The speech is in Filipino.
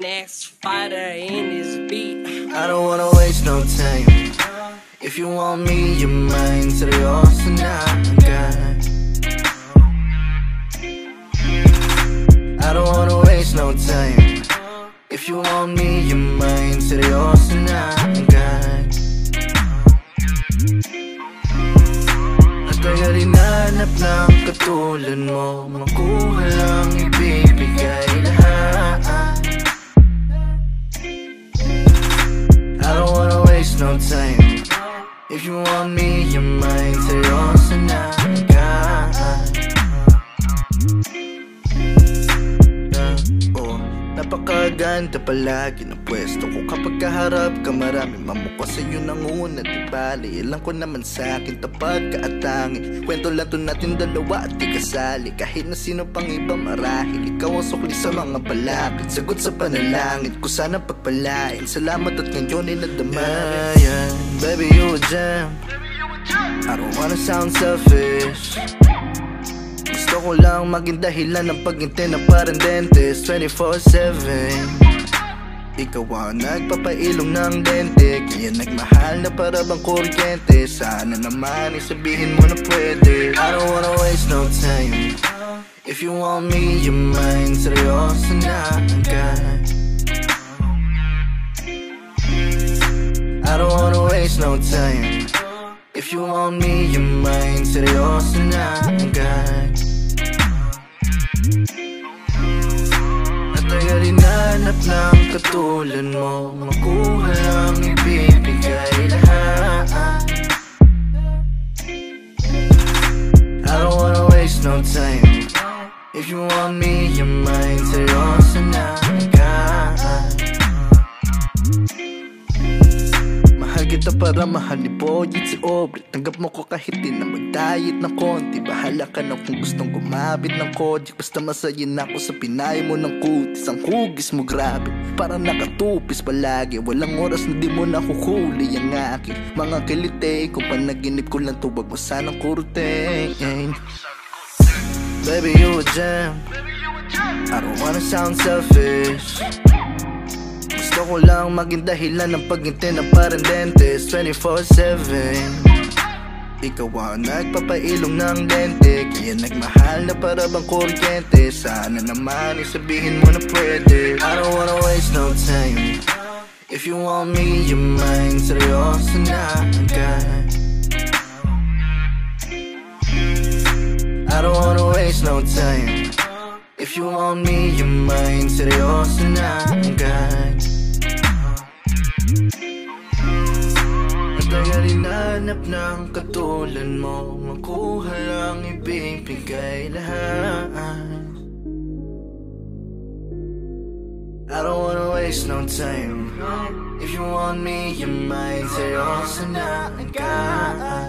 next fighter in this beat. I don't wanna waste no time. If you want me, you're mine. Seryoso na agad I don't wanna waste no time. If you want me, you're mine. Seryoso na agad At kaya rin hanap ng katulad mo Makuha lang ibibigay lahat no time If you want me, Napakaganda palagi ng pwesto ko. Kapag kaharap ka marami mamukha sa'yo nanguna Di bali, alam ko naman sa'kin Tapat ka at tangi Kwento lang to natin dalawa at di kasali. Kahit na sino pang iba marahil Ikaw ang sukli sa mga balakid Sagot sa panalangin ko sana pagpalain. Salamat at ngayon ay nadama yeah, yeah. Baby you a gem. I don't wanna sound selfish gusto ko lang maging dahilan ng paginte na parang dentist 24-7 Ikaw ang nagpapailong ng dente. Kaya nagmahal na para bang kuryente. Sana naman isabihin mo na pwede. I don't wanna waste no time. If you want me, you're mine Seryoso na agad. I don't wanna waste no time. If you want me, you're mine Seryoso na agad mo Makuha lang ibibigay lahat I don't wanna waste no time. If you want me, you're mine Seryoso na kita para mahal ni Boyit si Aubrey. Tanggap mo ko kahit di na mag-diet ng konti. Bahala ka na kung gustong gumabit ng kojik Basta masayin ako sa pinay mo ng kutis. Ang hugis mo grabe. Parang nakatupis palagi. Walang oras na di mo nakuhuli ang akin Mga kilite. Kung panaginip ko lang tuwag mo sanang kurte. Baby you a gem. I don't wanna sound selfish gusto ko lang maging dahilan ng paginte na parang dentist. 24-7 Ikaw ang nagpapailong ng dente. Kaya nagmahal na para bang kuryente. Sana naman isabihin mo na pwede. I don't wanna waste no time. If you want me, you're mine Seryoso na agad I don't wanna waste no time You want me, you're mine Seryoso na agad At kaya rin hanap ng katulad mo. Makuha lang ibibigay lahat. I don't wanna waste no time. If you want me, you're mine Seryoso na agad